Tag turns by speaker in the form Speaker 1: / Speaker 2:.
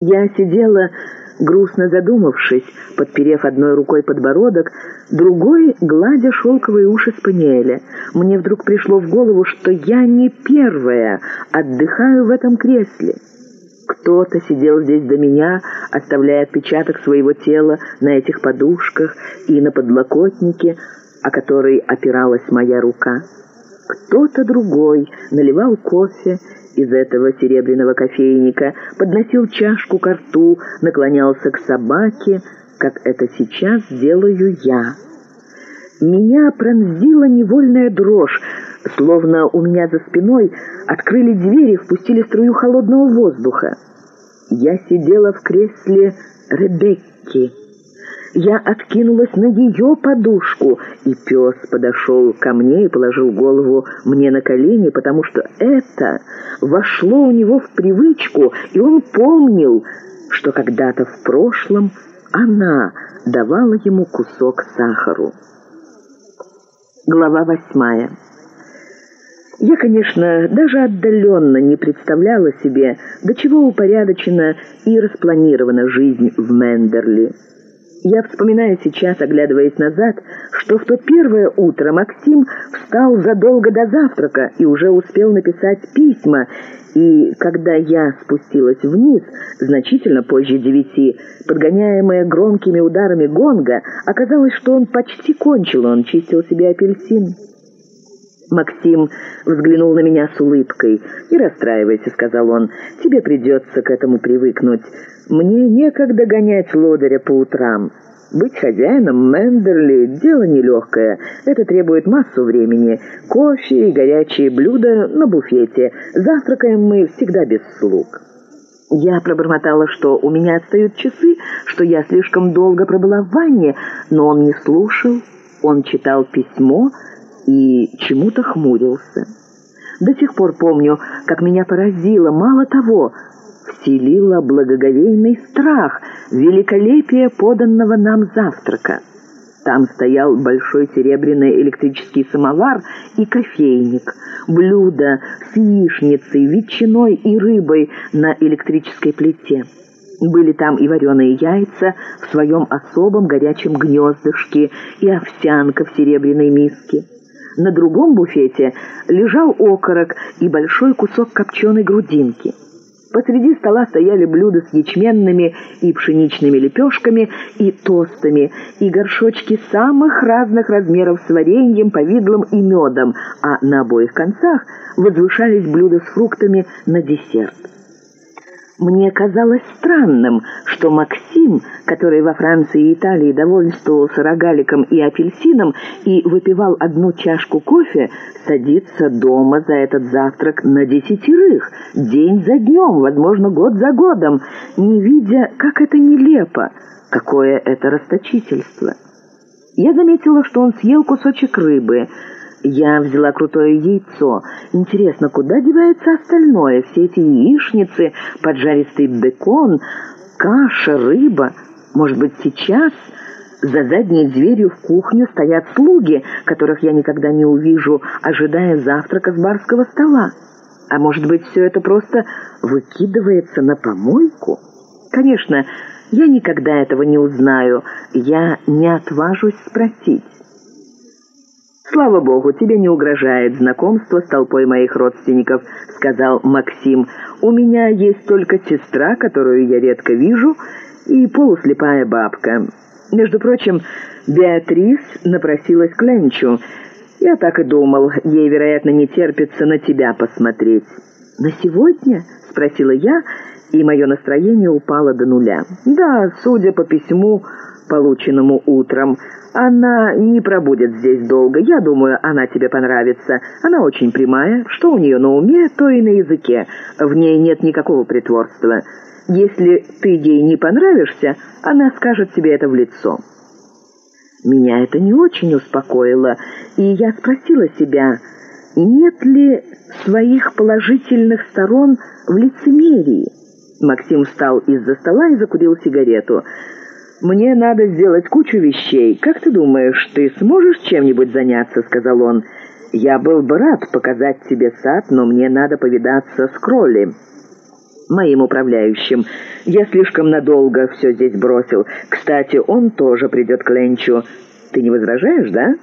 Speaker 1: Я сидела, грустно задумавшись, подперев одной рукой подбородок, другой гладя шелковые уши спаниеля. Мне вдруг пришло в голову, что я не первая отдыхаю в этом кресле. Кто-то сидел здесь до меня, оставляя отпечаток своего тела на этих подушках и на подлокотнике, о который опиралась моя рука. Кто-то другой наливал кофе из этого серебряного кофейника, подносил чашку к рту, наклонялся к собаке, как это сейчас делаю я. Меня пронзила невольная дрожь, словно у меня за спиной открыли двери, впустили струю холодного воздуха. Я сидела в кресле Ребекки. Я откинулась на ее подушку, и пес подошел ко мне и положил голову мне на колени, потому что это вошло у него в привычку, и он помнил, что когда-то в прошлом она давала ему кусок сахару. Глава восьмая. Я, конечно, даже отдаленно не представляла себе, до чего упорядочена и распланирована жизнь в Мендерли. Я вспоминаю сейчас, оглядываясь назад, что в то первое утро Максим встал задолго до завтрака и уже успел написать письма, и когда я спустилась вниз, значительно позже девяти, подгоняемая громкими ударами гонга, оказалось, что он почти кончил, он чистил себе апельсин. Максим взглянул на меня с улыбкой. «Не расстраивайся», — сказал он, — «тебе придется к этому привыкнуть. Мне некогда гонять лодыря по утрам. Быть хозяином Мендерли — дело нелегкое. Это требует массу времени. Кофе и горячие блюда на буфете. Завтракаем мы всегда без слуг». Я пробормотала, что у меня отстают часы, что я слишком долго пробыла в ванне, но он не слушал. Он читал письмо и чему-то хмурился. До сих пор помню, как меня поразило, мало того, вселило благоговейный страх великолепие поданного нам завтрака. Там стоял большой серебряный электрический самовар и кофейник, блюдо с яичницей, ветчиной и рыбой на электрической плите. Были там и вареные яйца в своем особом горячем гнездышке, и овсянка в серебряной миске. На другом буфете лежал окорок и большой кусок копченой грудинки. Посреди стола стояли блюда с ячменными и пшеничными лепешками и тостами, и горшочки самых разных размеров с вареньем, повидлом и медом, а на обоих концах возвышались блюда с фруктами на десерт. Мне казалось странным, что Максим, который во Франции и Италии довольствовался рогаликом и апельсином и выпивал одну чашку кофе, садится дома за этот завтрак на десятерых, день за днем, возможно, год за годом, не видя, как это нелепо, какое это расточительство. Я заметила, что он съел кусочек рыбы — я взяла крутое яйцо. Интересно, куда девается остальное? Все эти яичницы, поджаристый бекон, каша, рыба. Может быть, сейчас за задней дверью в кухню стоят слуги, которых я никогда не увижу, ожидая завтрака с барского стола. А может быть, все это просто выкидывается на помойку? Конечно, я никогда этого не узнаю. Я не отважусь спросить. «Слава богу, тебе не угрожает знакомство с толпой моих родственников», — сказал Максим. «У меня есть только сестра, которую я редко вижу, и полуслепая бабка. Между прочим, Беатрис напросилась к Ленчу. Я так и думал, ей, вероятно, не терпится на тебя посмотреть». «На сегодня?» — спросила я, и мое настроение упало до нуля. «Да, судя по письму, полученному утром». Она не пробудет здесь долго. Я думаю, она тебе понравится. Она очень прямая. Что у нее на уме, то и на языке. В ней нет никакого притворства. Если ты ей не понравишься, она скажет тебе это в лицо». Меня это не очень успокоило, и я спросила себя, нет ли своих положительных сторон в лицемерии. Максим встал из-за стола и закурил сигарету. «Мне надо сделать кучу вещей. Как ты думаешь, ты сможешь чем-нибудь заняться?» — сказал он. «Я был бы рад показать тебе сад, но мне надо повидаться с Кролли». моим управляющим. Я слишком надолго все здесь бросил. Кстати, он тоже придет к Ленчу. Ты не возражаешь, да?»